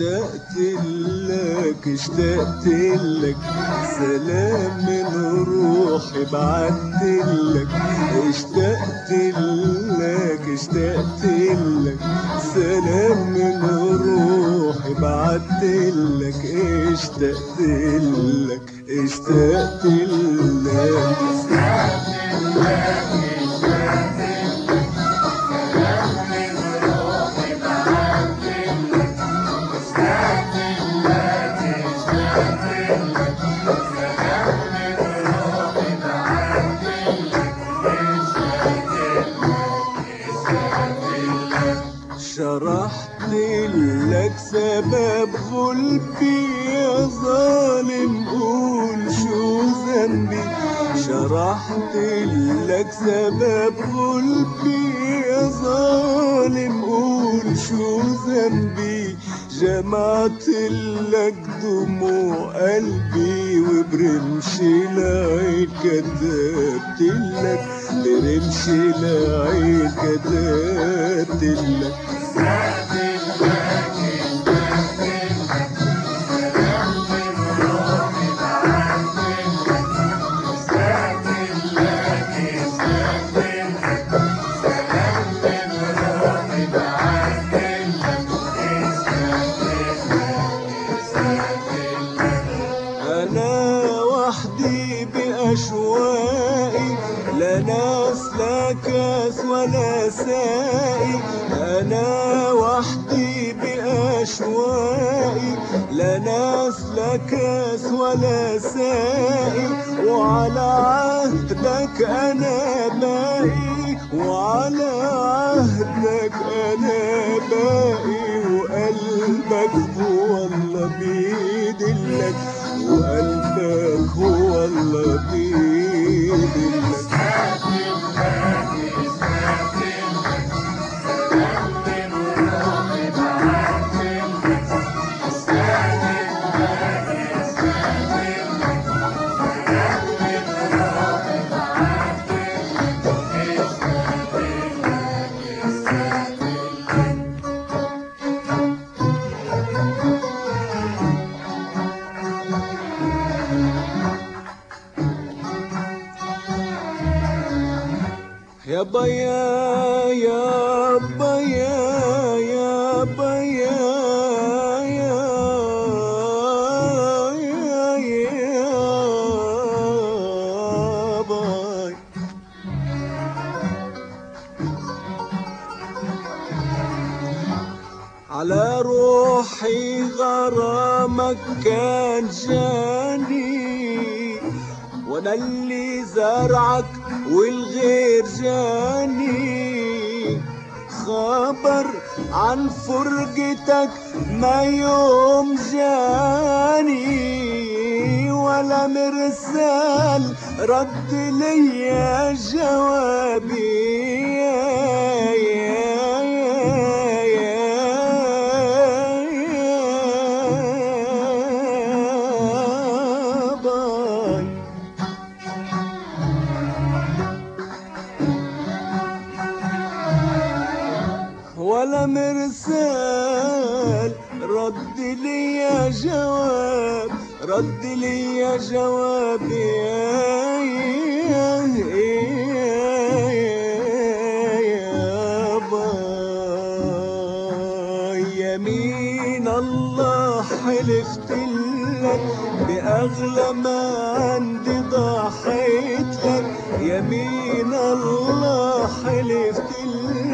اشتقت لك اشتقت لك. سلام من روحي بعت لك اشتقت لك اشتقت لك. سلام من روحي بعت لك اشتقت لك اشتقت لك. شرحت غلبي يا ظالم قول شو ذنبي؟ شرحت لك سبب غلبي يا ظالم قول شو ذنبي؟ جمعت لك دموع قلبي وبرمش العين كتبت لك برمش العين كتبت لك. لا ناس لا كاس ولا سائي أنا وحدي بأشواقي لا ناس لا كاس ولا سائي وعلى عهدك أنا باقي وعلى عهدك أنا باقي وقلبك هو الله بيدلك. وقلبك هو بيا يا بيا يا بيا. على روحي غرامك كان جاني وأنا اللي زرعك والغير جاني. خبر عن فرقتك ما يوم جاني. ولا مرسال رد ليا جوابي. ولا مرسال رد لي يا جواب رد لي يا جواب يا يا يا باي يمين الله حلفت لك بأغلى ما عندي ضحيت لك يمين الله حلفت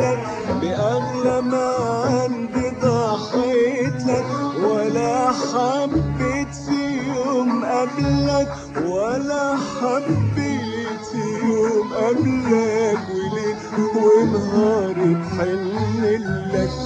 لك بأغلى ما عندي ضحيت لك ولا حبيت في يوم قبلك ولا حبيت في يوم قبلك وليل ونهار بحن لك.